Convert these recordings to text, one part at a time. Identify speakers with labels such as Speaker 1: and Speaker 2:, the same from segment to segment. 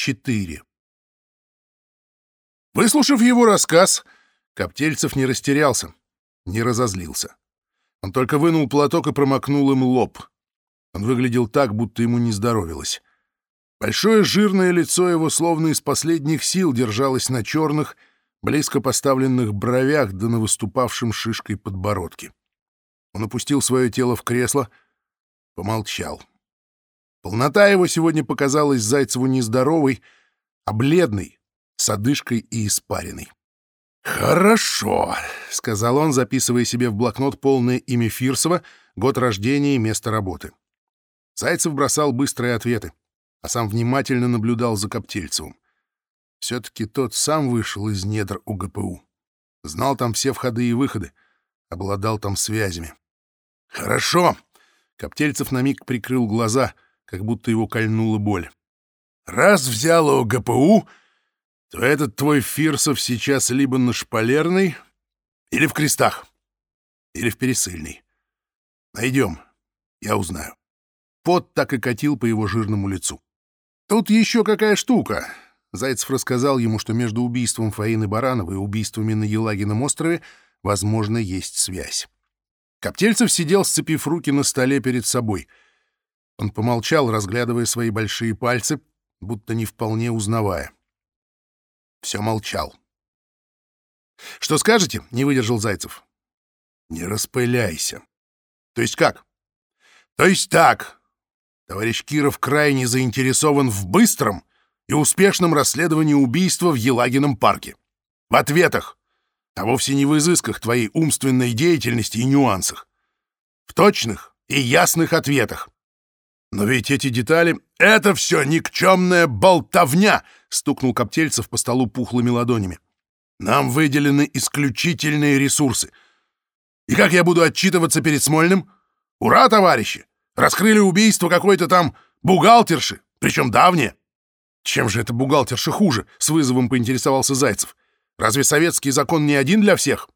Speaker 1: 4. Выслушав его рассказ, Коптельцев не растерялся, не разозлился. Он только вынул платок и промокнул им лоб. Он выглядел так, будто ему не здоровилось. Большое жирное лицо его словно из последних сил держалось на черных, близко поставленных бровях да на выступавшем шишкой подбородке. Он опустил свое тело в кресло, помолчал. Полнота его сегодня показалась Зайцеву нездоровой, а бледной, с одышкой и испариной. «Хорошо», — сказал он, записывая себе в блокнот полное имя Фирсова, год рождения и место работы. Зайцев бросал быстрые ответы, а сам внимательно наблюдал за Коптельцевым. Все-таки тот сам вышел из недр УГПУ. Знал там все входы и выходы, обладал там связями. «Хорошо!» — Коптельцев на миг прикрыл глаза, как будто его кольнула боль. «Раз взял ОГПУ, то этот твой Фирсов сейчас либо на шпалерной, или в крестах, или в пересыльной. Найдем, я узнаю». Пот так и катил по его жирному лицу. «Тут еще какая штука!» Зайцев рассказал ему, что между убийством Фаины Барановой и убийствами на Елагином острове, возможно, есть связь. Коптельцев сидел, сцепив руки на столе перед собой. Он помолчал, разглядывая свои большие пальцы, будто не вполне узнавая. Все молчал. «Что скажете?» — не выдержал Зайцев. «Не распыляйся». «То есть как?» «То есть так. Товарищ Киров крайне заинтересован в быстром и успешном расследовании убийства в Елагином парке. В ответах, а вовсе не в изысках твоей умственной деятельности и нюансах. В точных и ясных ответах. Но ведь эти детали — это все никчемная болтовня, стукнул Коптельцев по столу пухлыми ладонями. Нам выделены исключительные ресурсы. И как я буду отчитываться перед Смольным? Ура, товарищи! Раскрыли убийство какой-то там бухгалтерши, причем давнее. Чем же это бухгалтерша хуже? С вызовом поинтересовался Зайцев. Разве советский закон не один для всех?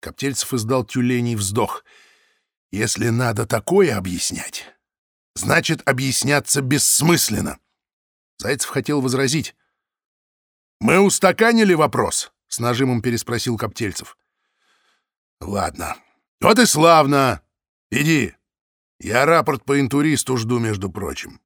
Speaker 1: Коптельцев издал тюленей вздох. Если надо такое объяснять, значит, объясняться бессмысленно. Зайцев хотел возразить. «Мы устаканили вопрос?» — с нажимом переспросил Коптельцев. «Ладно. Вот и славно. Иди, я рапорт по интуристу жду, между прочим.